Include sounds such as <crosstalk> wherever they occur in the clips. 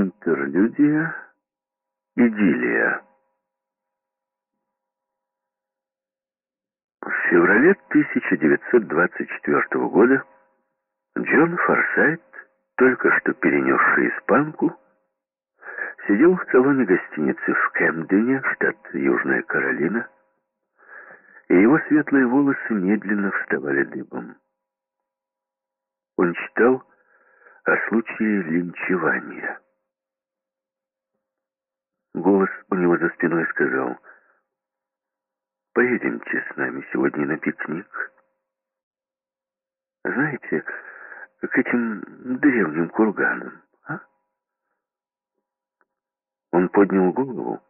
Интерлюдия. Идиллия. В феврале 1924 года Джон Форсайт, только что перенесший испанку, сидел в салоне гостиницы в Кэмдене, штат Южная Каролина, и его светлые волосы медленно вставали дыбом. Он читал о случае линчевания. Голос у него за спиной сказал, «Поедемте с нами сегодня на пикник. Знаете, к этим древним курганам, а?» Он поднял голову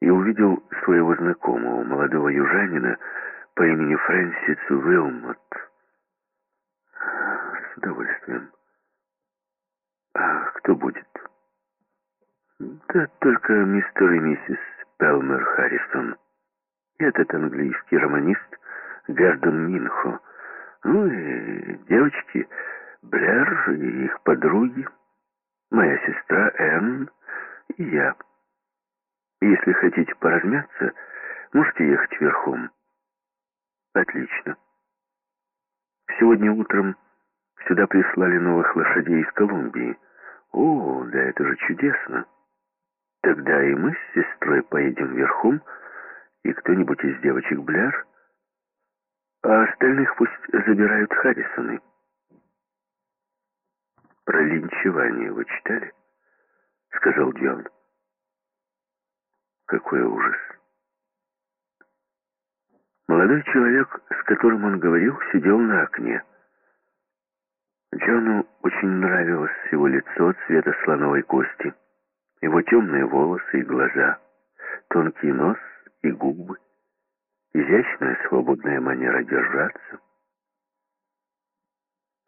и увидел своего знакомого, молодого южанина по имени Фрэнсис Уилмот. С удовольствием. А кто будет? Да только мистер и миссис Пелмер Харрисон. Этот английский романист Гарден Минхо. Ну и девочки Блэр и их подруги. Моя сестра Энн и я. Если хотите поразмяться, можете ехать верхом. Отлично. Сегодня утром сюда прислали новых лошадей из Колумбии. О, да это же чудесно. Тогда и мы с сестрой поедем верхом, и кто-нибудь из девочек Бляр, а остальных пусть забирают Харрисоны. Про линчевание вы читали? Сказал Джон. Какой ужас. Молодой человек, с которым он говорил, сидел на окне. Джону очень нравилось его лицо цвета слоновой кости, его темные волосы и глаза, тонкий нос и губы, изящная свободная манера держаться.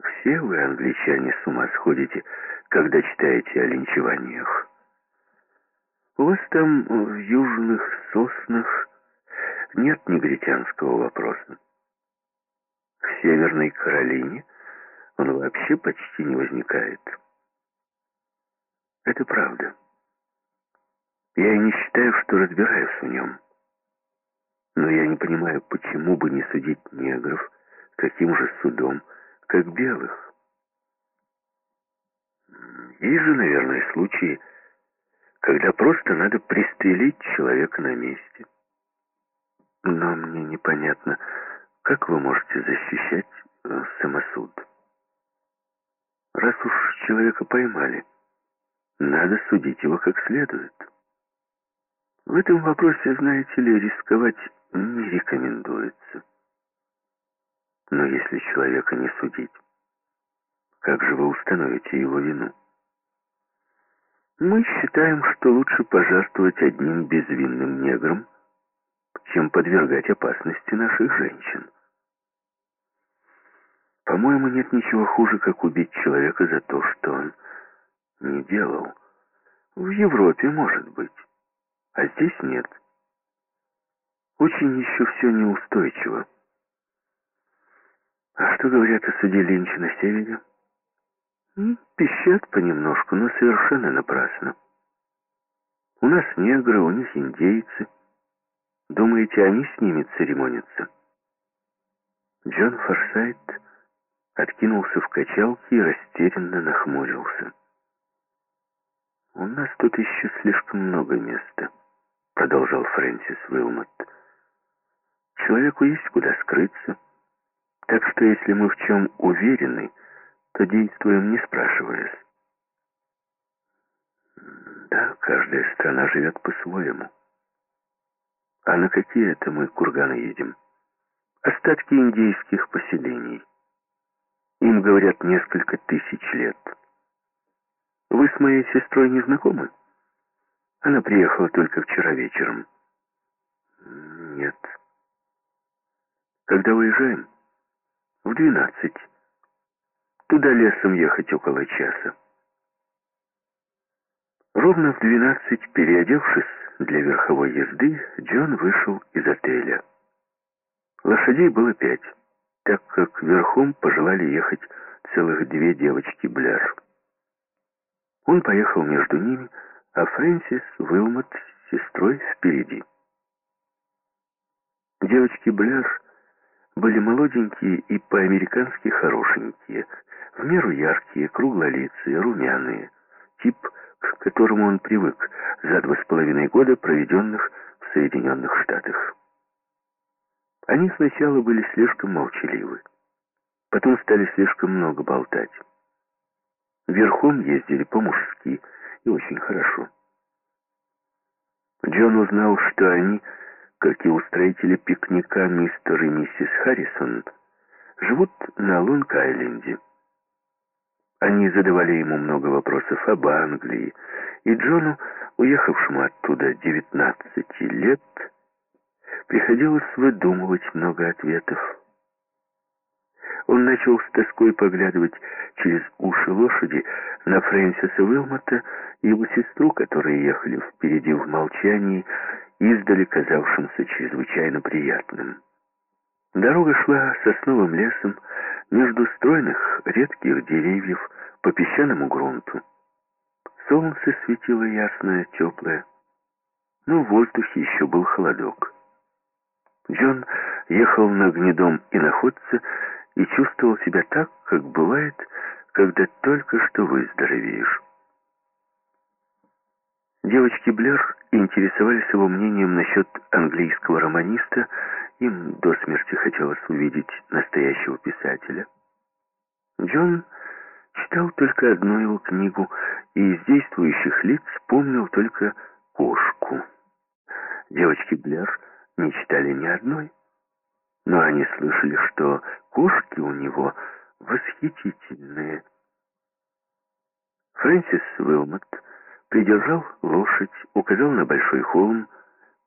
Все вы, англичане, с ума сходите, когда читаете о линчеваниях. У вас там, в южных соснах, нет негритянского вопроса. В Северной Каролине он вообще почти не возникает. Это правда. Я и не считаю, что разбираюсь в нем. Но я не понимаю, почему бы не судить негров таким же судом, как белых. Же, наверное, случаи, когда просто надо пристрелить человека на месте. Но мне непонятно, как вы можете защищать э, самосуд. Раз уж человека поймали, надо судить его как следует. В этом вопросе, знаете ли, рисковать не рекомендуется. Но если человека не судить, как же вы установите его вину? Мы считаем, что лучше пожертвовать одним безвинным негром, чем подвергать опасности наших женщин. По-моему, нет ничего хуже, как убить человека за то, что он не делал. В Европе, может быть, а здесь нет. Очень еще все неустойчиво. А что говорят о суде Линча на севере? Пищат понемножку, но совершенно напрасно. У нас негры, у них индейцы. Думаете, они с ними церемонятся? Джон Форсайт откинулся в качалке и растерянно нахмурился. «У нас тут еще слишком много места», — продолжал Фрэнсис Уилмот. «Человеку есть куда скрыться, так что если мы в чем уверены, то действуем, не спрашиваясь. Да, каждая страна живет по-своему. А на какие это мы курганы едем? Остатки индейских поселений. Им, говорят, несколько тысяч лет. Вы с моей сестрой не знакомы? Она приехала только вчера вечером. Нет. Когда уезжаем? В двенадцать. Туда лесом ехать около часа. Ровно в двенадцать, переодевшись для верховой езды, Джон вышел из отеля. Лошадей было пять так как верхом пожелали ехать целых две девочки Бляр. Он поехал между ними, а Фрэнсис Уилмот с сестрой впереди. Девочки Блэр были молоденькие и по-американски хорошенькие, в меру яркие, круглолицые, румяные, тип, к которому он привык за два с половиной года, проведенных в Соединенных Штатах. Они сначала были слишком молчаливы, потом стали слишком много болтать. Верхом ездили по-мужски и очень хорошо. Джон узнал, что они, как и устроители пикника мистер и миссис Харрисон, живут на Лонг-Айленде. Они задавали ему много вопросов об Англии, и Джону, уехавшему оттуда 19 лет, приходилось выдумывать много ответов. Он начал с тоской поглядывать через уши лошади на Фрэнсиса Уилмота и его сестру, которые ехали впереди в молчании, издали казавшимся чрезвычайно приятным. Дорога шла сосновым лесом между стройных редких деревьев по песчаному грунту. Солнце светило ясное, теплое, но в воздухе еще был холодок. Джон ехал на гнедом и находце и чувствовал себя так, как бывает, когда только что выздоровеешь. Девочки Блэр интересовались его мнением насчет английского романиста, им до смерти хотелось увидеть настоящего писателя. Джон читал только одну его книгу и из действующих лиц помнил только кошку. Девочки Блэр не читали ни одной но они слышали, что кошки у него восхитительные. Фрэнсис Уилмот придержал лошадь, указал на большой холм,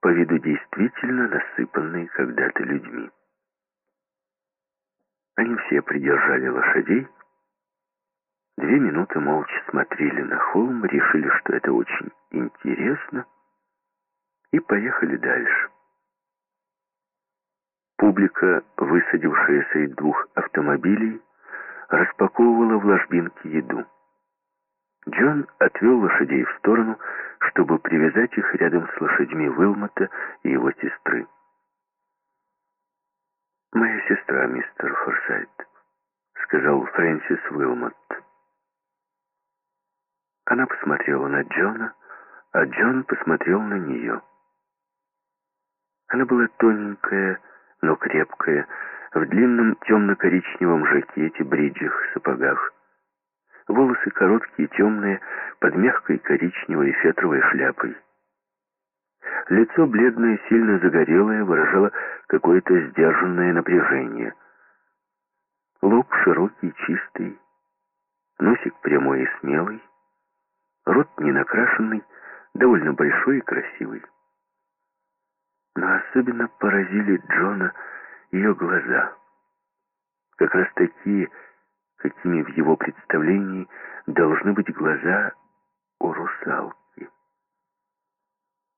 по виду действительно насыпанный когда-то людьми. Они все придержали лошадей, две минуты молча смотрели на холм, решили, что это очень интересно, и поехали дальше. Публика, высадившаяся из двух автомобилей, распаковывала в ложбинке еду. Джон отвел лошадей в сторону, чтобы привязать их рядом с лошадьми Уилмота и его сестры. «Моя сестра, мистер Форсайт», — сказал Фрэнсис Уилмот. Она посмотрела на Джона, а Джон посмотрел на нее. Она была тоненькая, но крепкая, в длинном темно-коричневом жакете, бриджах, сапогах. Волосы короткие, темные, под мягкой коричневой фетровой шляпой. Лицо бледное, сильно загорелое, выражало какое-то сдержанное напряжение. Лоб широкий, чистый, носик прямой и смелый, рот не накрашенный, довольно большой и красивый. Но особенно поразили Джона ее глаза. Как раз такие, какими в его представлении должны быть глаза у русалки.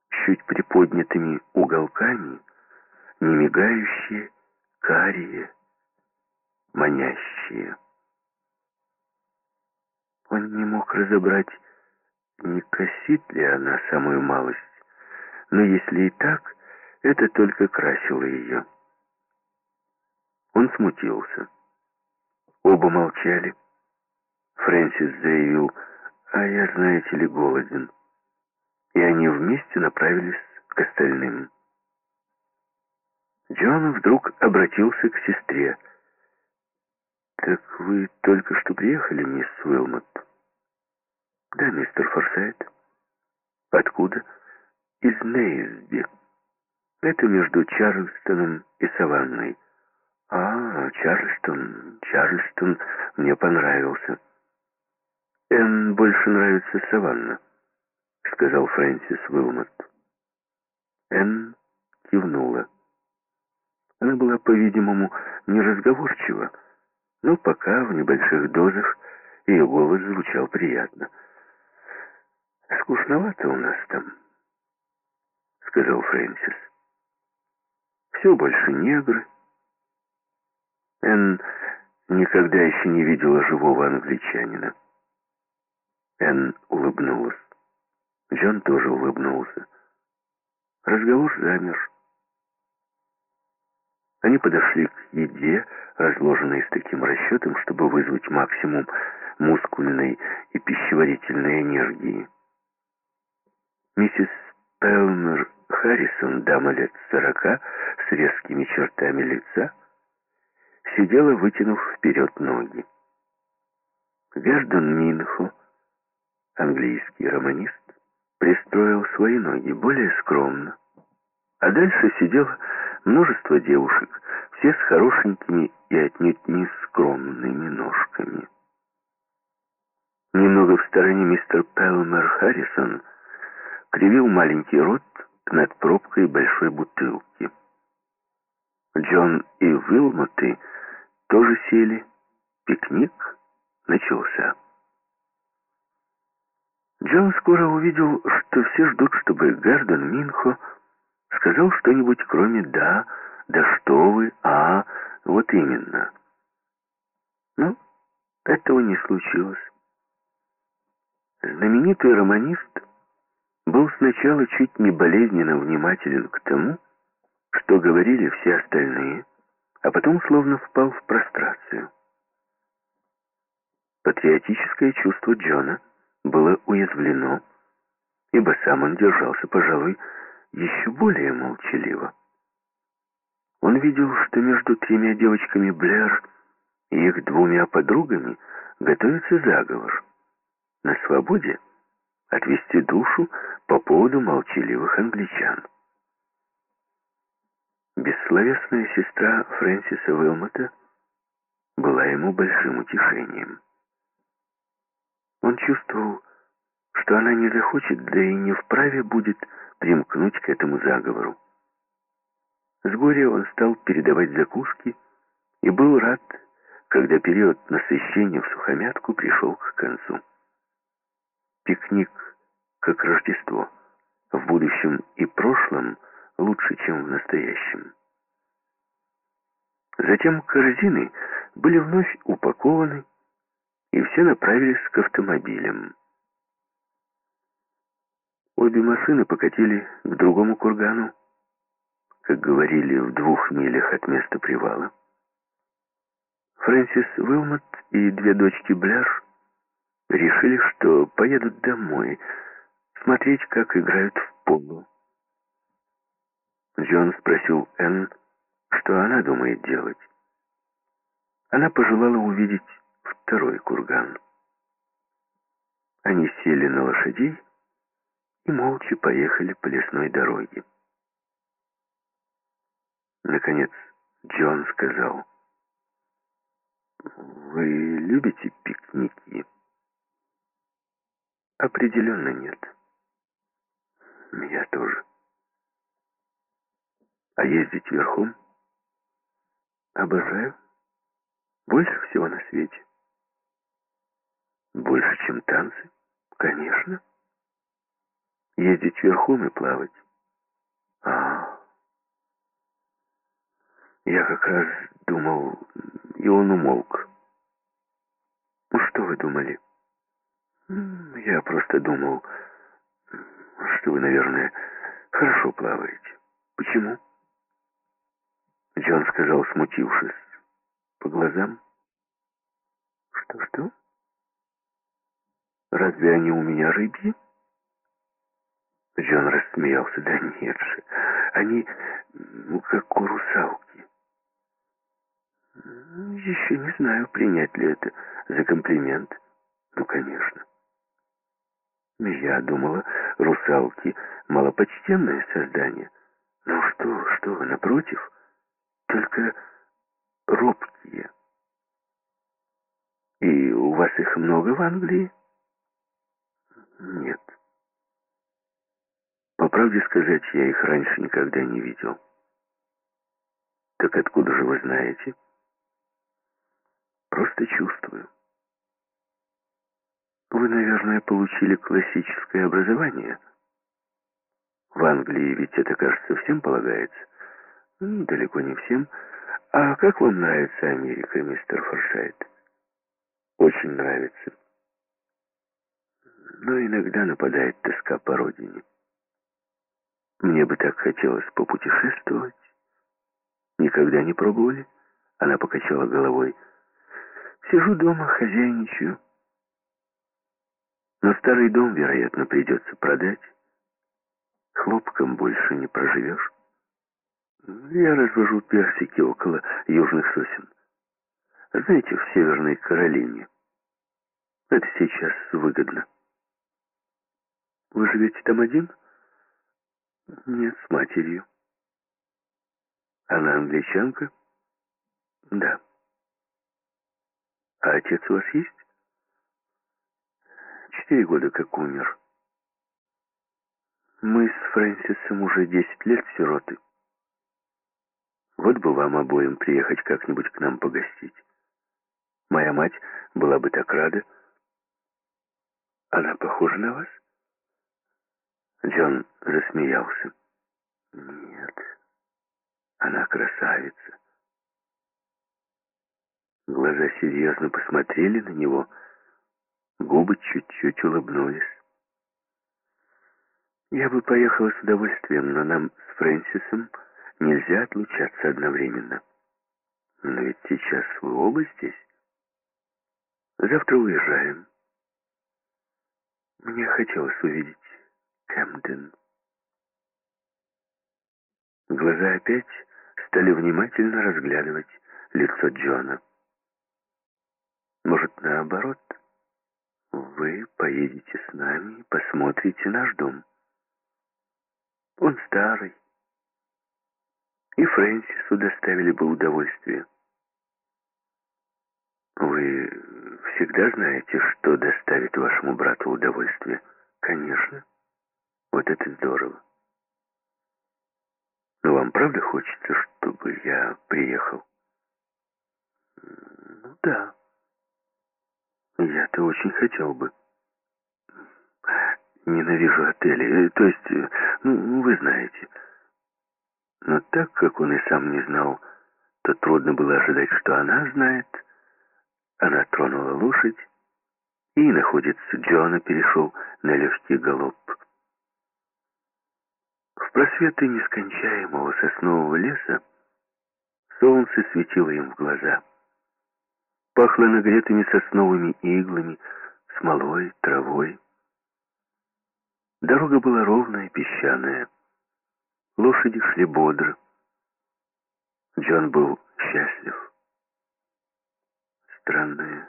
Чуть приподнятыми уголками, не мигающие, карие, манящие. Он не мог разобрать, не косит ли она самую малость, но если и так, это только красило ее. Он смутился. Оба молчали. Фрэнсис заявил, а я, знаете ли, голоден. И они вместе направились к остальным. Джон вдруг обратился к сестре. «Так вы только что приехали, мисс Уилмот?» «Да, мистер Форсайт». «Откуда?» «Из Нейсби». Это между Чарльстоном и Саванной. А, Чарльстон, Чарльстон мне понравился. Энн больше нравится Саванна, сказал Фрэнсис Уилмот. Энн кивнула. Она была, по-видимому, неразговорчива, но пока в небольших дозах ее голос звучал приятно. «Скучновато у нас там», — сказал Фрэнсис все больше негры. Энн никогда еще не видела живого англичанина. Энн улыбнулась. Джон тоже улыбнулся. Разговор замер. Они подошли к еде, разложенной с таким расчетом, чтобы вызвать максимум мускульной и пищеварительной энергии. Миссис Пелмер Харрисон, дама лет сорока, с резкими чертами лица, сидела, вытянув вперед ноги. Гердон Минхо, английский романист, пристроил свои ноги более скромно, а дальше сидело множество девушек, все с хорошенькими и отнюдь не скромными ножками. Немного в стороне мистер Пелмер Харрисон кривил маленький рот над пробкой большой бутылки. Джон и Вилмоты тоже сели. Пикник начался. Джон скоро увидел, что все ждут, чтобы Гарден Минхо сказал что-нибудь кроме «да», «да что вы», «а», вот именно. Но этого не случилось. Знаменитый романист был сначала чуть не болезненно внимателен к тому, что говорили все остальные, а потом словно впал в прострацию. Патриотическое чувство Джона было уязвлено, ибо сам он держался, пожалуй, еще более молчаливо. Он видел, что между тремя девочками Блэр и их двумя подругами готовится заговор. На свободе отвести душу по поводу молчаливых англичан. Бессловесная сестра Фрэнсиса Уилмота была ему большим утешением. Он чувствовал, что она не захочет, да и не вправе будет примкнуть к этому заговору. С горя он стал передавать закуски и был рад, когда период насыщения в сухомятку пришел к концу. Пикник, как Рождество, в будущем и прошлом лучше, чем в настоящем. Затем корзины были вновь упакованы, и все направились к автомобилям. Обе машины покатили к другому кургану, как говорили, в двух милях от места привала. Фрэнсис Уилмот и две дочки Бляш решили, что поедут домой, смотреть, как играют в полу. Джон спросил Энн, что она думает делать. Она пожелала увидеть второй курган. Они сели на лошадей и молча поехали по лесной дороге. Наконец Джон сказал, «Вы любите пикники?» «Определенно нет. Я тоже. А ездить верхом? Обожаю. Больше всего на свете. Больше, чем танцы? Конечно. Ездить верхом и плавать? А, я как раз думал, и он умолк. Ну, что вы думали? Я просто думал, что вы, наверное, хорошо плаваете. Почему? Джон сказал, смутившись. По глазам? Что-что? Разве они у меня рыбьи? Джон рассмеялся. Да нет же, они ну, как у русалки. Еще не знаю, принять ли это за комплимент. Ну, конечно. Я думала, русалки — малопочтенное создание. Ну что, что напротив, только робкие. И у вас их много в Англии? Нет. По правде сказать, я их раньше никогда не видел. Так откуда же вы знаете? Просто чувствую. Вы, наверное, получили классическое образование. В Англии ведь это, кажется, всем полагается. Далеко не всем. А как вам нравится Америка, мистер Форсайт? Очень нравится. Но иногда нападает тоска по родине. Мне бы так хотелось попутешествовать. Никогда не пробовали? Она покачала головой. Сижу дома, хозяйничаю. Но старый дом, вероятно, придется продать. Хлопком больше не проживешь. Я развожу персики около южных сосен. Знаете, в Северной Каролине. Это сейчас выгодно. Вы живете там один? Нет, с матерью. Она англичанка? Да. А отец у вас есть? Четыре года как умер. Мы с Фрэнсисом уже десять лет сироты. Вот бы вам обоим приехать как-нибудь к нам погостить. Моя мать была бы так рада. Она похожа на вас? Джон засмеялся. Нет, она красавица. Глаза серьезно посмотрели на него, губы чуть-чуть улыбнулись. Я бы поехала с удовольствием, но нам с Фрэнсисом нельзя отлучаться одновременно. Но ведь сейчас вы оба здесь. Завтра уезжаем. Мне хотелось увидеть Кэмден. Глаза опять стали внимательно разглядывать лицо Джона. Может, наоборот, вы поедете с нами и посмотрите наш дом. Он старый. И Фрэнсису доставили бы удовольствие. Вы всегда знаете, что доставит вашему брату удовольствие? Конечно. Вот это здорово. Но вам правда хочется, чтобы я приехал? Ну да. Я-то очень хотел бы. Ненавижу отели. То есть, ну, вы знаете. Но так как он и сам не знал, то трудно было ожидать, что она знает. Она тронула лошадь, и находец Джона перешел на легкий галоп. В просветы нескончаемого соснового леса солнце светило им в глаза. Пахло нагретыми сосновыми иглами, смолой, травой. Дорога была ровная, песчаная. Лошади шли бодро. Джон был счастлив. Странные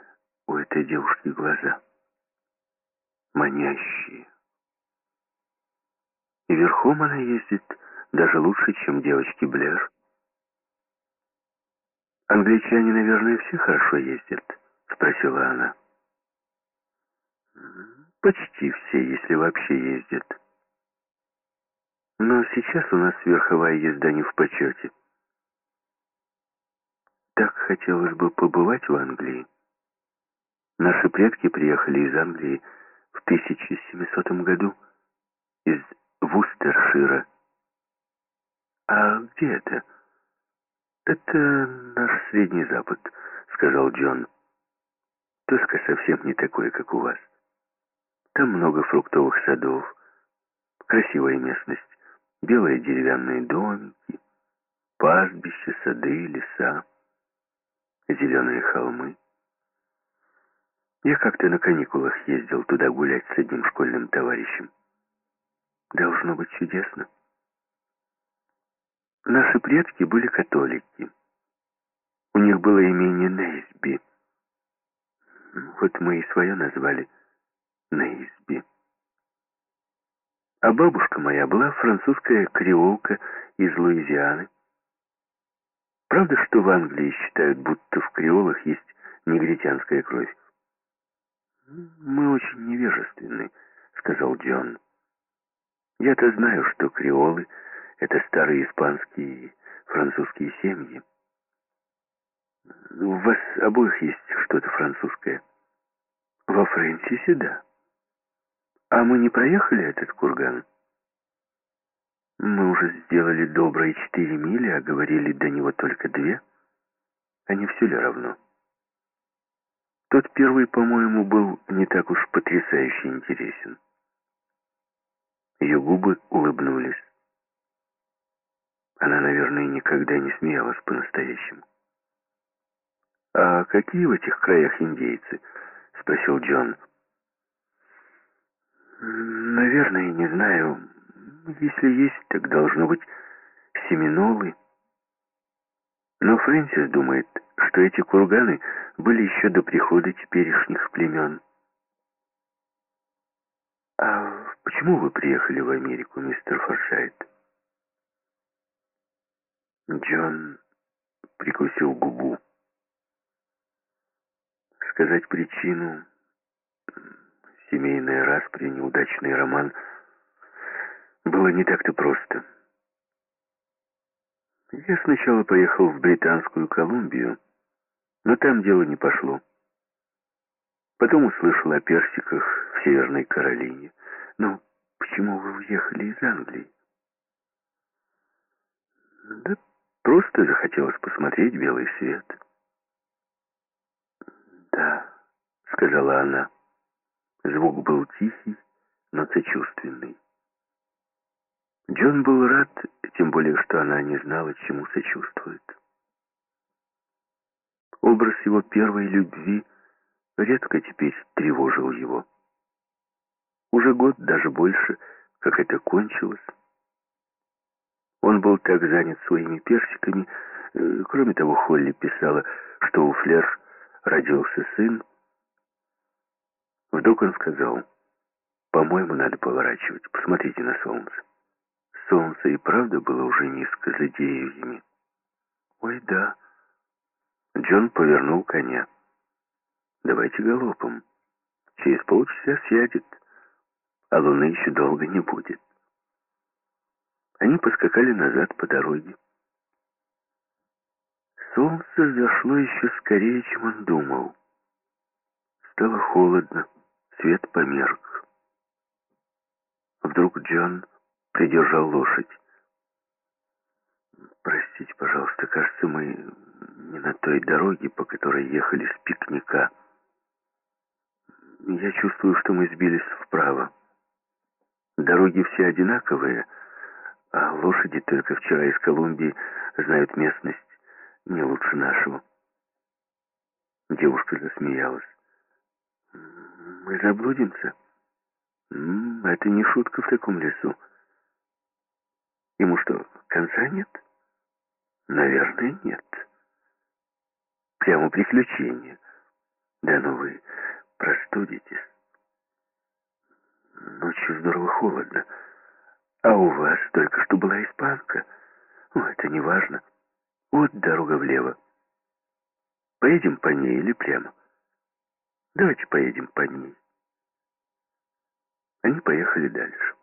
у этой девушки глаза. Манящие. И верхом она ездит даже лучше, чем девочки Блэр. «Англичане, наверное, все хорошо ездят?» — спросила она. «Почти все, если вообще ездят. Но сейчас у нас верховая езда не в почете. Так хотелось бы побывать в Англии. Наши предки приехали из Англии в 1700 году, из Вустершира. А где это? Это наш Средний Запад, сказал Джон. Тоска совсем не такой, как у вас. Там много фруктовых садов, красивая местность, белые деревянные домики, пастбища, сады, леса, зеленые холмы. Я как-то на каникулах ездил туда гулять с одним школьным товарищем. Должно быть чудесно. Наши предки были католики. У них было имение Нейсби. Вот мы и свое назвали Нейсби. А бабушка моя была французская креолка из Луизианы. Правда, что в Англии считают, будто в креолах есть негритянская кровь? «Мы очень невежественны», — сказал Джон. Я-то знаю, что креолы — это старые испанские и французские семьи. У вас обоих есть что-то французское. Во Фрэнсисе, да. А мы не проехали этот курган? Мы уже сделали добрые четыре мили, а говорили до него только две. Не все ли равно? Тот первый, по-моему, был не так уж потрясающе интересен. Ее губы улыбнулись. Она, наверное, никогда не смеялась по-настоящему. «А какие в этих краях индейцы?» — спросил Джон. «Наверное, не знаю. Если есть, так должно быть семинолы». Но Фрэнсис думает, что эти курганы были еще до прихода теперешних племен. «А почему вы приехали в Америку, мистер Форсайт?» Джон прикусил губу. Сказать причину, семейная распри, неудачный роман, было не так-то просто. Я сначала поехал в Британскую Колумбию, но там дело не пошло. Потом услышал о персиках в Северной Каролине. Но почему вы уехали из Англии? Да просто захотелось посмотреть белый свет. Да, сказала она. Звук был тихий, но сочувственный. Джон был рад, тем более, что она не знала, чему сочувствует. Образ его первой любви редко теперь тревожил его. Уже год, даже больше, как это кончилось. Он был так занят своими персиками. Э, кроме того, Холли писала, что у Флер родился сын. Вдруг он сказал, «По-моему, надо поворачивать. Посмотрите на солнце». Солнце и правда было уже низко за деревьями. «Ой, да». Джон повернул коня. «Давайте галопом. Через полчаса сядет, а луны еще долго не будет». Они поскакали назад по дороге. Солнце зашло еще скорее, чем он думал. Стало холодно, свет померк. Вдруг Джон придержал лошадь. «Простите, пожалуйста, кажется, мы не на той дороге, по которой ехали с пикника. Я чувствую, что мы сбились вправо. Дороги все одинаковые, а лошади только вчера из Колумбии знают местность не лучше нашего». Девушка засмеялась. «Мы заблудимся?» «Это не шутка в таком лесу. Ему что, конца нет? Наверное, нет. Прямо приключение. Да ну вы простудитесь. Ночью здорово холодно. А у вас только что была испанка. О, это не важно. Вот дорога влево. Поедем по ней или прямо? Давайте поедем по ней. Они поехали дальше.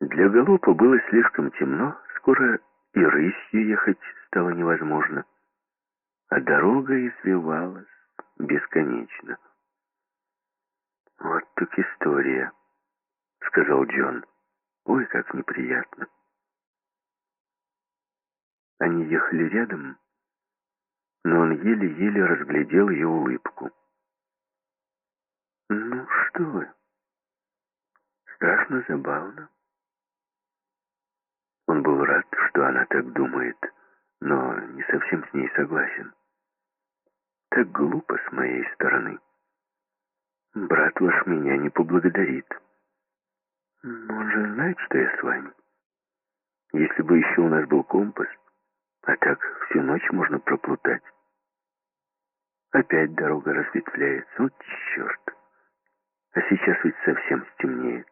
Для галопа было слишком темно, скоро и рысью ехать стало невозможно, а дорога извивалась бесконечно. «Вот так история», — сказал Джон. «Ой, как неприятно». Они ехали рядом, но он еле-еле разглядел ее улыбку. «Ну что вы, страшно забавно». Он был рад, что она так думает, но не совсем с ней согласен. Так глупо с моей стороны. Брат ваш меня не поблагодарит. Он же знает, что я с вами. Если бы еще у нас был компас, а так всю ночь можно проплутать. Опять дорога разветвляется. Вот черт. А сейчас ведь совсем стемнеет.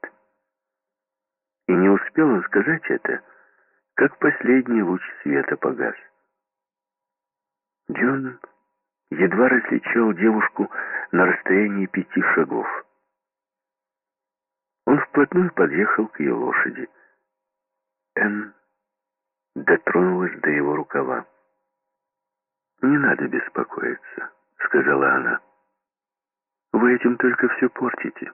И не успел он сказать это, как последний луч света погас. Джон едва различал девушку на расстоянии пяти шагов. Вплотную подъехал к ее лошади. Энн дотронулась до его рукава. «Не надо беспокоиться», — сказала она. «Вы этим только все портите».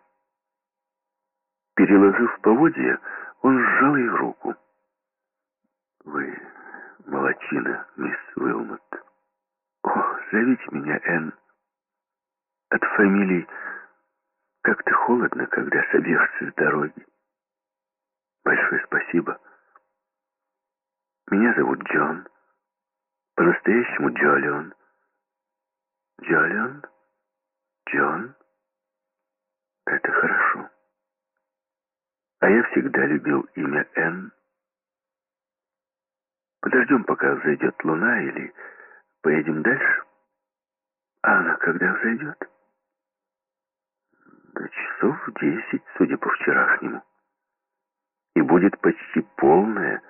Переложив поводья, он сжал ей руку. «Вы молочина, мисс Уилмот». «О, зовите меня Энн. От фамилии как-то холодно, когда собьешься с дороги. Большое спасибо. Меня зовут Джон. По-настоящему Джолион. Джолион? Джон? Это хорошо. А я всегда любил имя Энн. Подождем, пока взойдет луна, или поедем дальше? А она когда взойдет? До часов десять, судя по вчерашнему. И будет почти полная,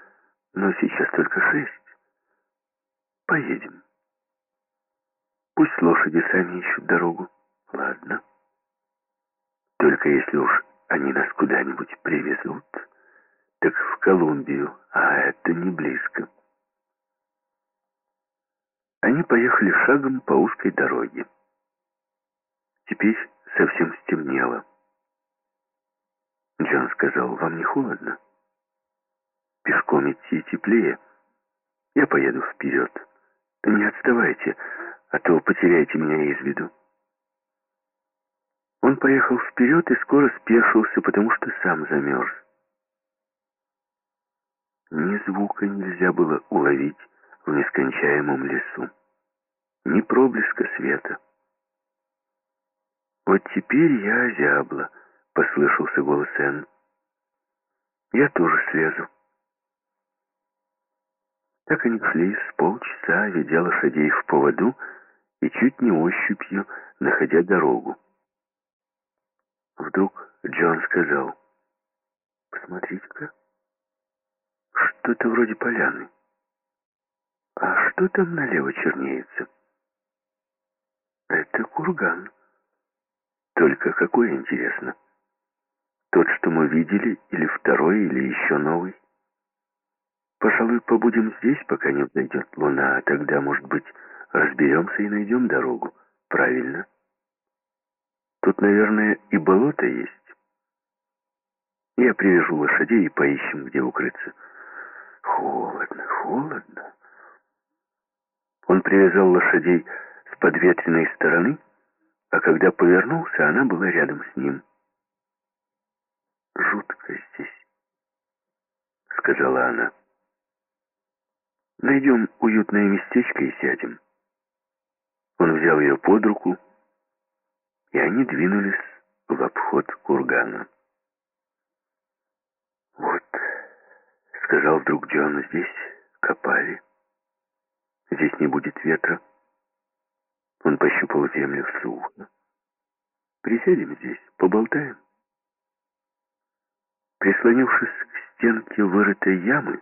но сейчас только шесть. Поедем. Пусть лошади сами ищут дорогу. Ладно. Только если уж они нас куда-нибудь привезут, так в Колумбию, а это не близко. Они поехали шагом по узкой дороге. Теперь совсем стемнело. Джон сказал, вам не холодно? Пешком идти теплее. Я поеду вперед. Не отставайте, а то потеряете меня из виду. Он поехал вперед и скоро спешился, потому что сам замерз. Ни звука нельзя было уловить в нескончаемом лесу, ни проблеска света. «Вот теперь я озябла», — послышался голос Энн. «Я тоже слезу». Так они шли с полчаса, ведя лошадей в поводу и чуть не ощупью, находя дорогу. Вдруг Джон сказал, «Посмотрите-ка, что-то вроде поляны. А что там налево чернеется?» «Это курган. Только какой, интересно? Тот, что мы видели, или второй, или еще новый?» «Пожалуй, побудем здесь, пока не взойдет луна, а тогда, может быть, разберемся и найдем дорогу. Правильно?» Тут, наверное, и болото есть. Я привяжу лошадей и поищем, где укрыться. Холодно, холодно. Он привязал лошадей с подветренной стороны, а когда повернулся, она была рядом с ним. «Жутко здесь», — сказала она. «Найдем уютное местечко и сядем». Он взял ее под руку, и они двинулись в обход кургана. «Вот», — сказал вдруг Джон, — «здесь копали. Здесь не будет ветра». Он пощупал землю сухо. «Присядем здесь, поболтаем». Прислонившись к стенке вырытой ямы,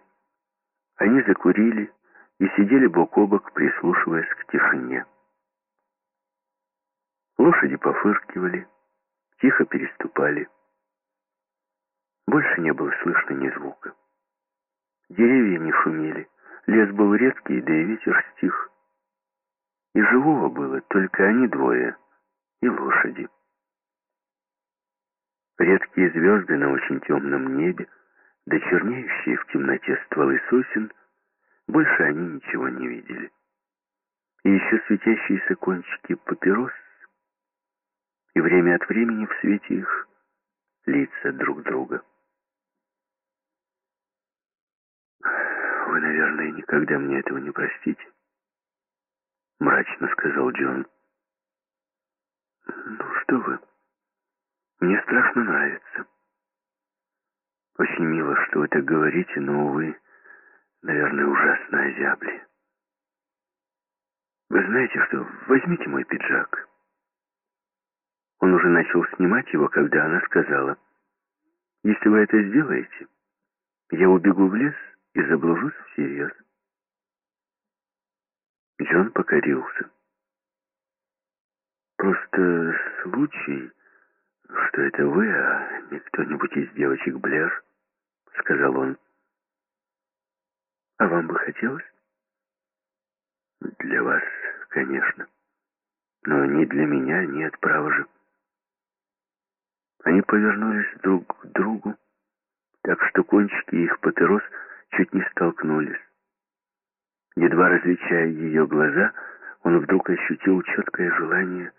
они закурили и сидели бок о бок, прислушиваясь к тишине. Лошади пофыркивали, тихо переступали. Больше не было слышно ни звука. Деревья не шумели, лес был редкий, да и ветер стих. И живого было только они двое и лошади. Редкие звезды на очень темном небе, да чернеющие в темноте стволы сосен, больше они ничего не видели. И еще светящиеся кончики папирос и время от времени в свете их лица друг друга. «Вы, наверное, никогда мне этого не простите», — мрачно сказал Джон. «Ну что вы, мне страшно нравится. Очень мило, что вы так говорите, но, увы, наверное, ужасно озябли. Вы знаете что, возьмите мой пиджак». Он уже начал снимать его, когда она сказала, «Если вы это сделаете, я убегу в лес и заблужусь всерьез». Джон покорился. «Просто случай, что это вы, а не кто-нибудь из девочек Блэр», — сказал он. «А вам бы хотелось?» «Для вас, конечно. Но не для меня, нет, право же». Они повернулись друг к другу, так что кончики их папирос чуть не столкнулись. Едва различая ее глаза, он вдруг ощутил четкое желание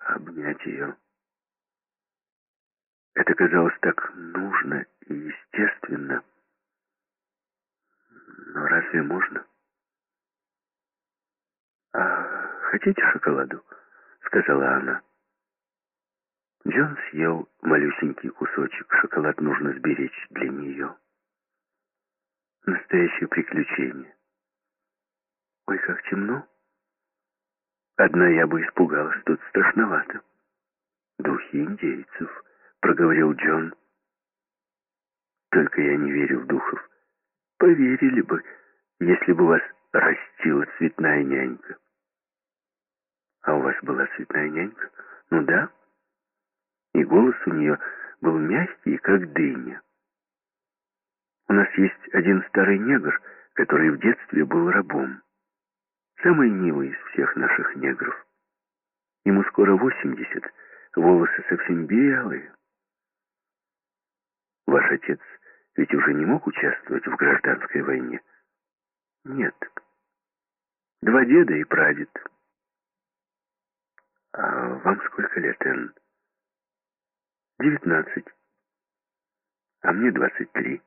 обнять ее. Это казалось так нужно и естественно. Но разве можно? «А хотите шоколаду?» — сказала она. Джон съел малюсенький кусочек. Шоколад нужно сберечь для нее. Настоящее приключение. Ой, как темно. Одна я бы испугалась, тут страшновато. Духи индейцев, проговорил Джон. Только я не верю в духов. Поверили бы, если бы вас растила цветная нянька. А у вас была цветная нянька? Ну да. И голос у нее был мягкий, как дыня. У нас есть один старый негр, который в детстве был рабом. Самый милый из всех наших негров. Ему скоро 80, волосы совсем белые. Ваш отец ведь уже не мог участвовать в гражданской войне? Нет. Два деда и прадед. А вам сколько лет, Энн? Девятнадцать. А мне двадцать три.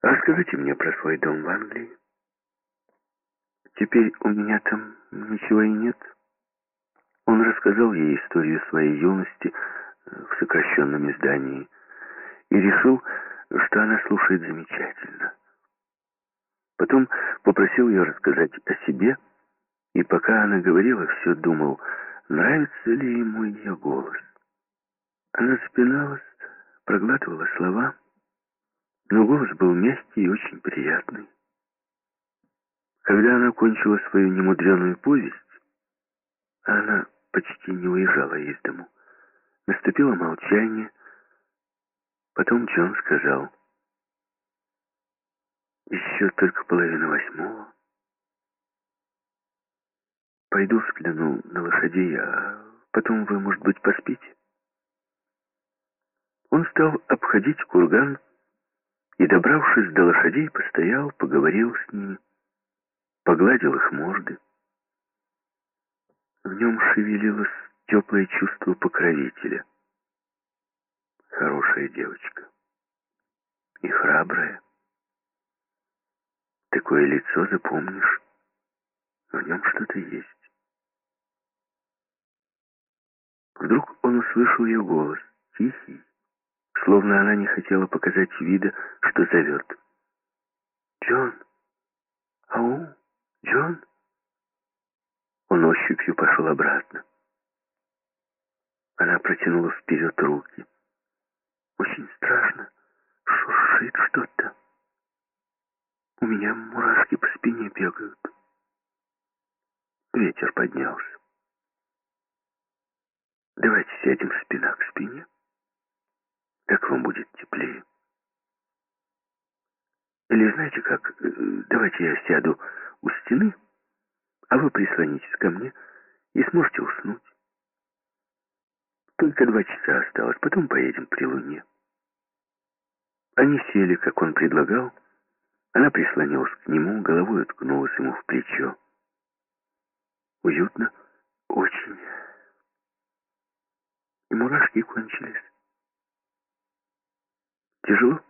Расскажите мне про свой дом в Англии. Теперь у меня там ничего и нет. Он рассказал ей историю своей юности э, в сокращенном издании и решил, что она слушает замечательно. Потом попросил ее рассказать о себе, и пока она говорила, все думал, нравится ли ему ее голос. Она запиналась, проглатывала слова, но голос был мягкий и очень приятный. Когда она кончила свою немудреную повесть, она почти не уезжала из дому. Наступило молчание. Потом Джон сказал, «Еще только половина восьмого. Пойду взгляну на лошадей, а потом вы, может быть, поспите?» Он стал обходить курган и, добравшись до лошадей, постоял, поговорил с ними погладил их морды. В нем шевелилось теплое чувство покровителя. Хорошая девочка. И храбрая. Такое лицо запомнишь. В нем что-то есть. Вдруг он услышал ее голос, тихий, словно она не хотела показать вида, что зовет. «Джон! Ау!» «Джон?» Он ощупью пошел обратно. Она протянула вперед руки. «Очень страшно. Шуршит что-то. У меня мурашки по спине бегают». Ветер поднялся. «Давайте сядем спина к спине. Так вам будет теплее». Или знаете как, э, давайте я сяду у стены, а вы прислонитесь ко мне и сможете уснуть. Только два часа осталось, потом поедем при луне. Они сели, как он предлагал. Она прислонилась к нему, головой уткнулась ему в плечо. Уютно, очень. И мурашки кончились. Тяжело?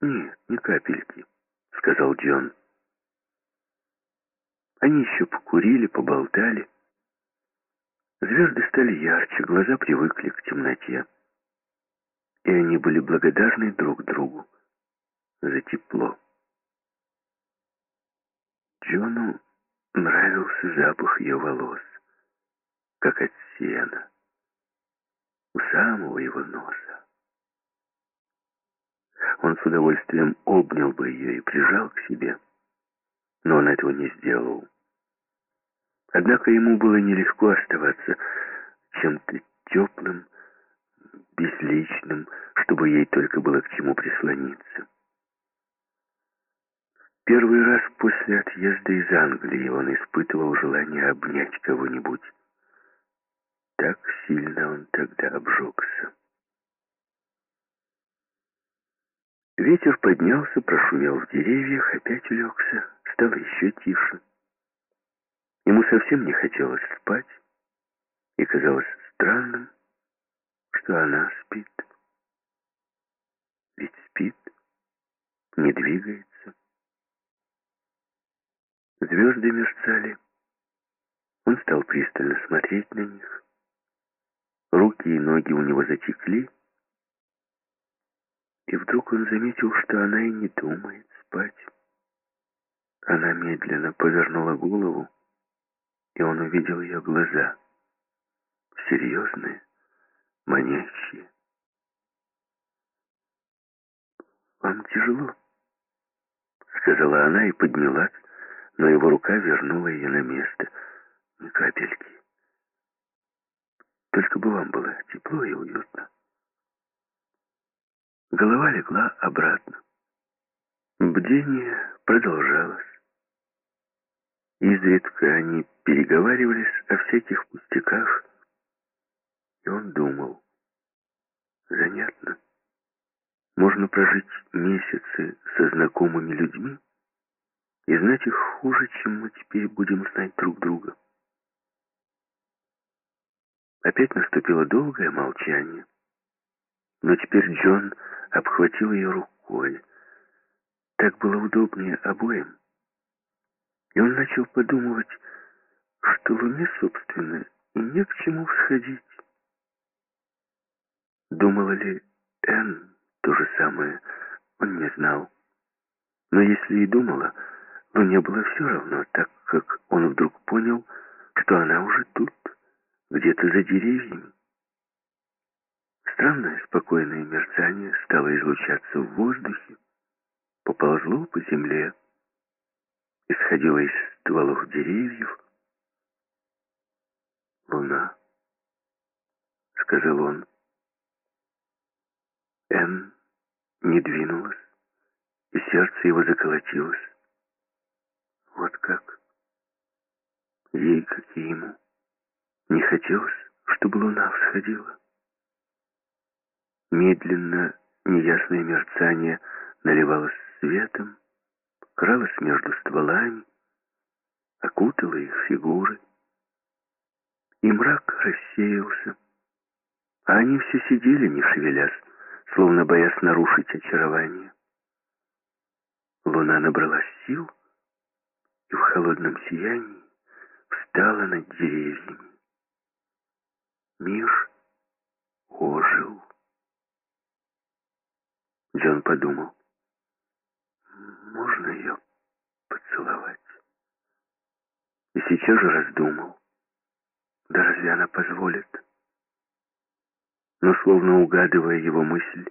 Нет, ни капельки, сказал Джон. Они еще покурили, поболтали. Звезды стали ярче, глаза привыкли к темноте. И они были благодарны друг другу за тепло. Джону нравился запах ее волос, как от сена, у самого его носа. Он с удовольствием обнял бы ее и прижал к себе но он этого не сделал. Однако ему было нелегко оставаться чем-то теплым, безличным, чтобы ей только было к чему прислониться. Первый раз после отъезда из Англии он испытывал желание обнять кого-нибудь. Так сильно он тогда обжегся. Ветер поднялся, прошумел в деревьях, опять улегся, стало еще тише. Ему совсем не хотелось спать, и казалось странным, что она спит. Ведь спит, не двигается. Звезды мерцали. Он стал пристально смотреть на них. Руки и ноги у него затекли, и вдруг он заметил, что она и не думает спать. Она медленно повернула голову, и он увидел ее глаза. Серьезные, манящие. «Вам тяжело?» — сказала она и поднялась, но его рука вернула ее на место. Ни капельки. Только бы вам было тепло и уютно. Голова легла обратно. Бдение продолжалось. Изредка они переговаривались о всяких пустяках, и он думал. Занятно. Можно прожить месяцы со знакомыми людьми и знать их хуже, чем мы теперь будем знать друг друга. Опять наступило долгое молчание. Но теперь Джон обхватил ее рукой. Так было удобнее обоим. И он начал подумывать, что Луне, собственно, и не к чему всходить. Думала ли Энн то же самое, он не знал. Но если и думала, Луне было все равно, так как он вдруг понял, что она уже тут, где-то за деревьями. Странное спокойное мерцание стало излучаться в воздухе, поползло по земле, исходило из стволов деревьев. «Луна», — сказал он. Эн не двинулась, и сердце его заколотилось. Вот как. Ей, как и ему, не хотелось, чтобы луна всходила. Медленно неясное мерцание наливалось светом, кралось между стволами, окутало их фигуры. И мрак рассеялся, а они все сидели, не шевелясь, словно боясь нарушить очарование. Луна набрала сил и в холодном сиянии встала над деревьями. Мир ожил. Джон подумал, можно ее поцеловать? И сейчас же раздумал, да разве она позволит? Но, словно угадывая его мысль,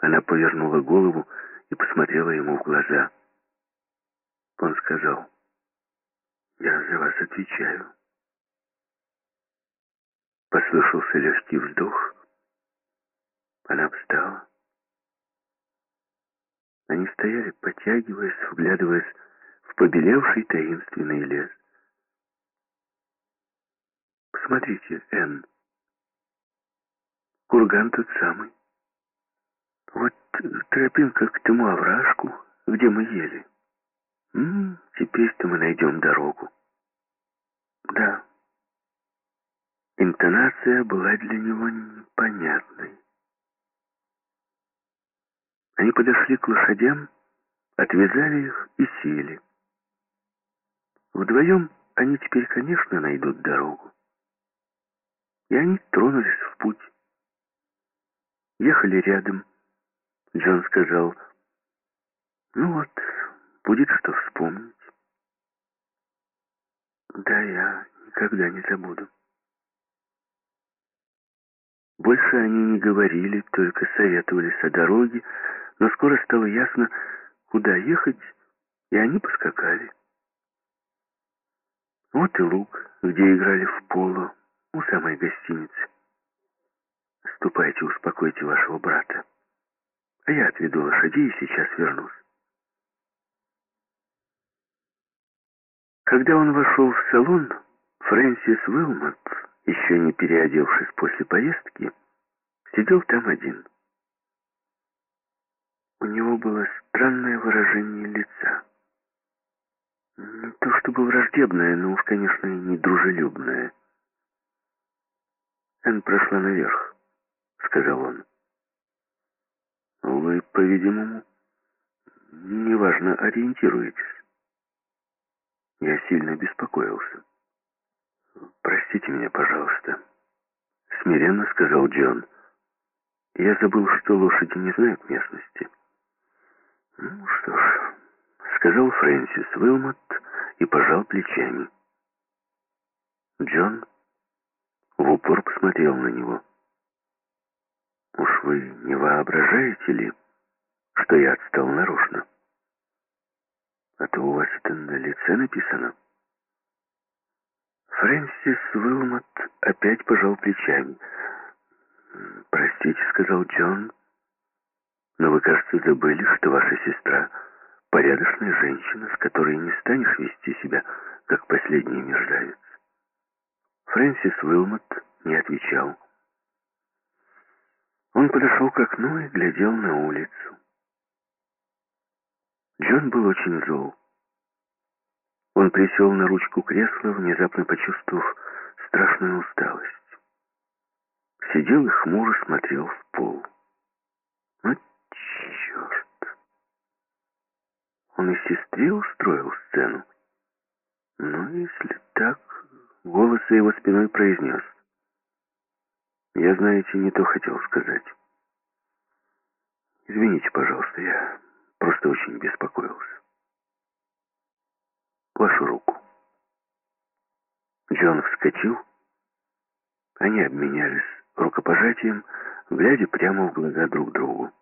она повернула голову и посмотрела ему в глаза. Он сказал, «Я за вас отвечаю». Послышался легкий вздох. Она встала. Они стояли, потягиваясь, вглядываясь в побелевший таинственный лес. «Посмотрите, Энн, курган тот самый. Вот тропинка к тому овражку, где мы ели. Теперь-то мы найдем дорогу». «Да». Интонация была для него непонятной. Они подошли к лошадям, отвязали их и сели. Вдвоем они теперь, конечно, найдут дорогу. И они тронулись в путь. Ехали рядом. Джон сказал, ну вот, будет что вспомнить. Да, я никогда не забуду. Больше они не говорили, только советовались о дороге, но скоро стало ясно, куда ехать, и они поскакали. Вот и луг, где играли в поло, у самой гостиницы. Ступайте, успокойте вашего брата. А я отведу лошадей и сейчас вернусь. Когда он вошел в салон, Фрэнсис Уилмот, еще не переодевшись после поездки, сидел там один. У него было странное выражение лица. Не то чтобы враждебное, но уж, конечно, и не дружелюбное. Энн прошла наверх, сказал он. Вы, по-видимому, неважно ориентируетесь. Я сильно беспокоился. «Простите меня, пожалуйста», — смиренно сказал Джон. «Я забыл, что лошади не знают местности». «Ну что ж», — сказал Фрэнсис Уилмот и пожал плечами. Джон в упор посмотрел на него. «Уж вы не воображаете ли, что я отстал нарочно? А то у вас это на лице написано». Фрэнсис Уилмот опять пожал плечами. «Простите», — сказал Джон, — «но вы, кажется, забыли, что ваша сестра — порядочная женщина, с которой не станешь вести себя, как последний мерзавец». Фрэнсис Уилмот не отвечал. Он подошел к окну и глядел на улицу. Джон был очень зол. Он присел на ручку кресла, внезапно почувствовав страшную усталость. Сидел и хмуро смотрел в пол. Ну, черт! Он и сестре устроил сцену. Ну, если так, голос его спиной произнес. Я, знаете, не то хотел сказать. Извините, пожалуйста, я просто очень беспокоился вашу руку». Джон вскочил. Они обменялись рукопожатием, глядя прямо в глаза друг другу.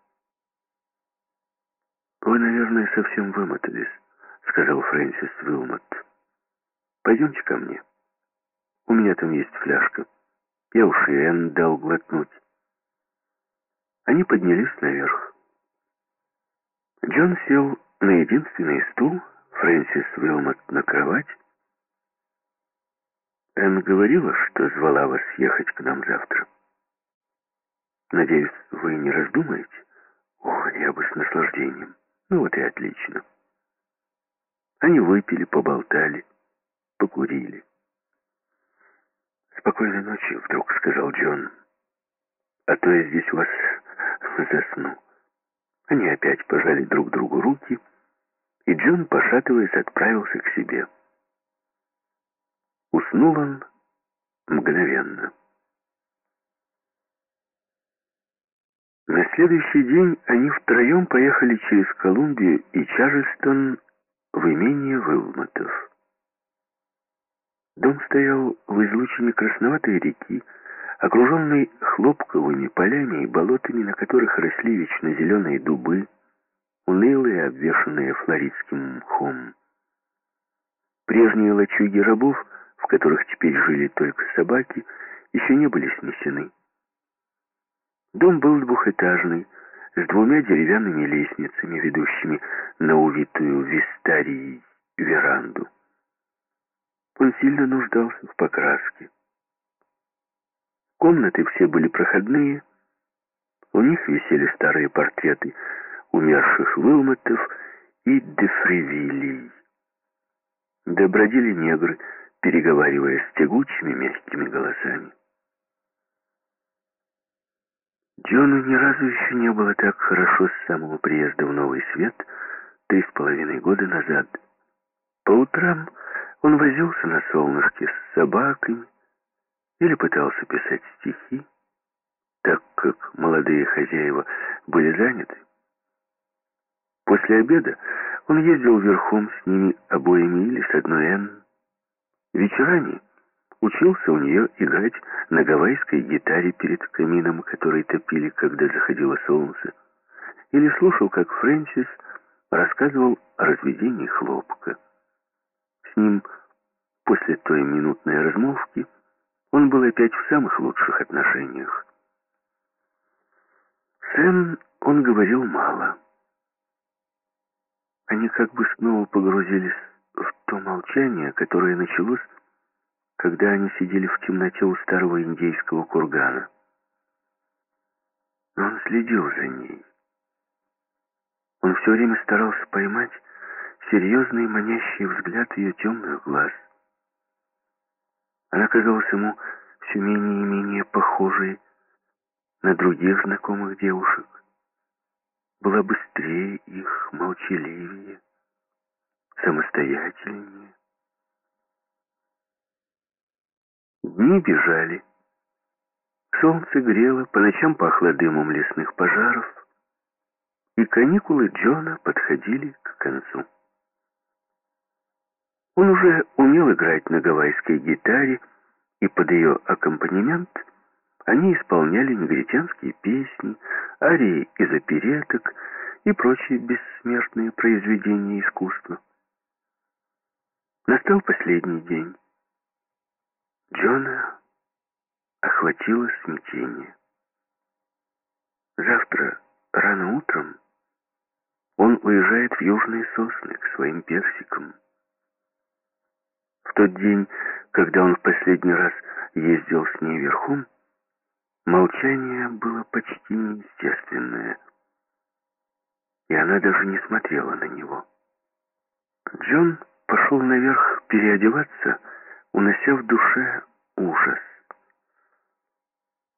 «Вы, наверное, совсем вымотались», — сказал Фрэнсис Уилмот. «Пойдемте ко мне. У меня там есть фляжка. Я уж и Энн дал глотнуть». Они поднялись наверх. Джон сел на единственный стул, Фрэнсис Уилмот на кровать. Энн говорила, что звала вас ехать к нам завтра. Надеюсь, вы не раздумаете? О, я бы с наслаждением. Ну вот и отлично. Они выпили, поболтали, покурили. «Спокойной ночи», — вдруг сказал Джон. «А то я здесь у вас <laughs> засну». Они опять пожали друг другу руки — и Джон, пошатываясь, отправился к себе. Уснул он мгновенно. На следующий день они втроем поехали через Колумбию и Чарльстон в имение Вилмотов. Дом стоял в излучине красноватой реки, окруженный хлопковыми полями и болотами, на которых росли вечно зеленые дубы, унылые, обвешанные флоридским мхом. Прежние лачуги рабов, в которых теперь жили только собаки, еще не были снесены. Дом был двухэтажный, с двумя деревянными лестницами, ведущими на увитую вистарией веранду. Он сильно нуждался в покраске. Комнаты все были проходные, у них висели старые портреты умерших Вилмотов и Дефревилей. Добродели негры, переговаривая с тягучими мягкими голосами. Джону ни разу еще не было так хорошо с самого приезда в Новый Свет три с половиной года назад. По утрам он возился на солнышке с собаками или пытался писать стихи, так как молодые хозяева были заняты. После обеда он ездил верхом с ними обоими или с одной Энн. Вечерами учился у нее играть на гавайской гитаре перед камином, который топили, когда заходило солнце, или слушал, как Фрэнсис рассказывал о разведении хлопка. С ним после той минутной размолвки он был опять в самых лучших отношениях. С Энн он говорил мало. Они как бы снова погрузились в то молчание, которое началось, когда они сидели в темноте у старого индейского кургана. Но он следил за ней. Он все время старался поймать серьезный манящий взгляд ее темных глаз. Она казалась ему все менее и менее похожей на других знакомых девушек. Была быстрее их, молчаливее, самостоятельнее. Дни бежали. Солнце грело, по ночам пахло дымом лесных пожаров, и каникулы Джона подходили к концу. Он уже умел играть на гавайской гитаре, и под ее аккомпанемент они исполняли негритянские песни, арии из опереток и прочие бессмертные произведения искусства. Настал последний день. Джона охватило смятение. Завтра, рано утром, он уезжает в южные сосны к своим персикам. В тот день, когда он в последний раз ездил с ней верхом, молчание было почти неестественное, и она даже не смотрела на него. Джон пошел наверх переодеваться, унося в душе ужас.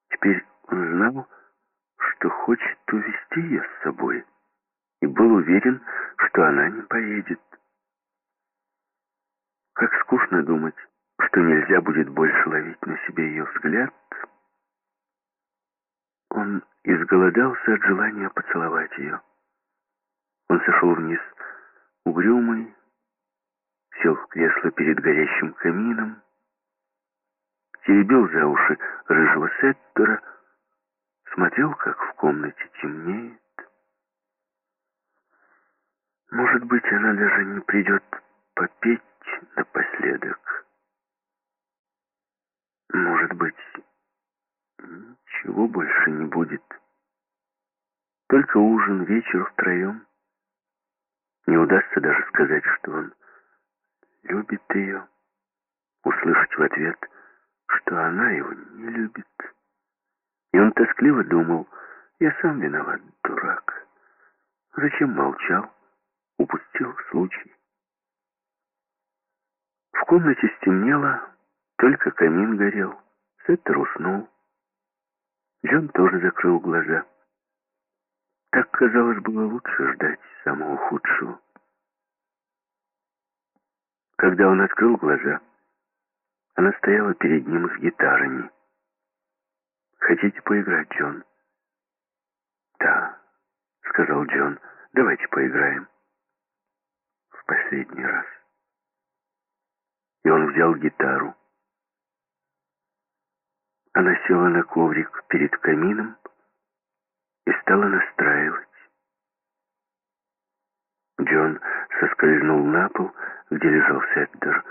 Теперь он знал, что хочет увести ее с собой, и был уверен, что она не поедет. Как скучно думать, что нельзя будет больше ловить на себе ее взгляд. Изголодался от желания поцеловать ее. Он сошел вниз угрюмый, сел в кресло перед горящим камином, теребил за уши рыжего сеттера, смотрел, как в комнате темнеет. Может быть, она даже не придет попеть напоследок. Может быть, ничего больше не будет. Только ужин, вечер втроем. Не удастся даже сказать, что он любит ее. Услышать в ответ, что она его не любит. И он тоскливо думал, я сам виноват, дурак. Зачем молчал? Упустил случай. В комнате стемнело, только камин горел. Сеттер уснул. Джон тоже закрыл глаза. Так, казалось, было лучше ждать самого худшего. Когда он открыл глаза, она стояла перед ним с гитарами. «Хотите поиграть, Джон?» «Да», — сказал Джон, — «давайте поиграем». В последний раз и он взял гитару. Она села на коврик перед камином и стала настраивать. Джон соскользнул на пол, где лежал Сеттер,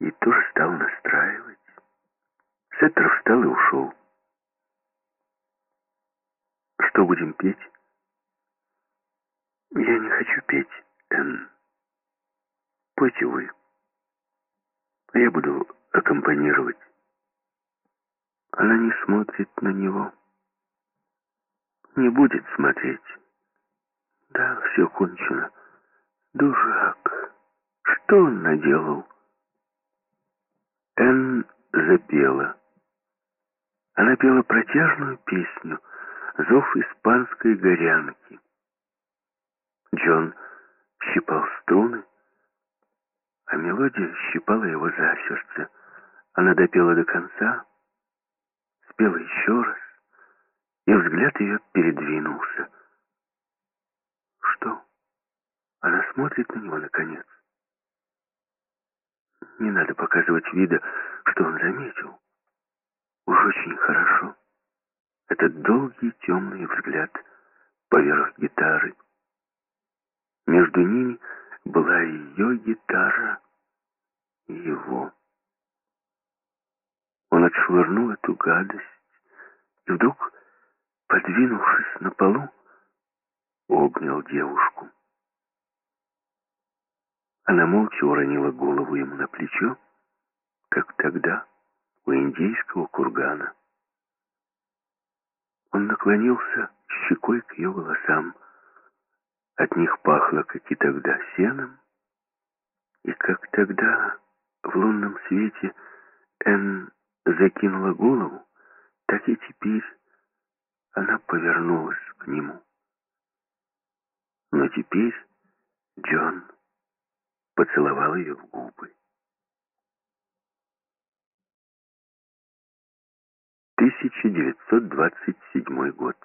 и тоже стал настраивать. Сеттер встал и ушел. «Что будем петь?» «Я не хочу петь, Энн. Пойте вы». Я буду аккомпанировать. Она не смотрит на него. Не будет смотреть. Да, все кончено. Дурак. Что он наделал? Энн запела. Она пела протяжную песню «Зов испанской горянки». Джон щипал струны, а мелодия щипала его за сердце. Она допела до конца, спела еще раз, и взгляд ее передвинулся. Что? Она смотрит на него наконец. Не надо показывать вида, что он заметил. Уж очень хорошо. Этот долгий темный взгляд поверх гитары. Между ними была ее гитара и его. Он отшвырнул эту гадость и вдруг, подвинувшись на полу, обнял девушку. Она молча уронила голову ему на плечо, как тогда у индейского кургана. Он наклонился щекой к ее волосам, От них пахло, как и тогда, сеном, и как тогда в лунном свете Энн закинула голову, так и теперь она повернулась к нему. Но теперь Джон поцеловал ее в губы. 1927 год.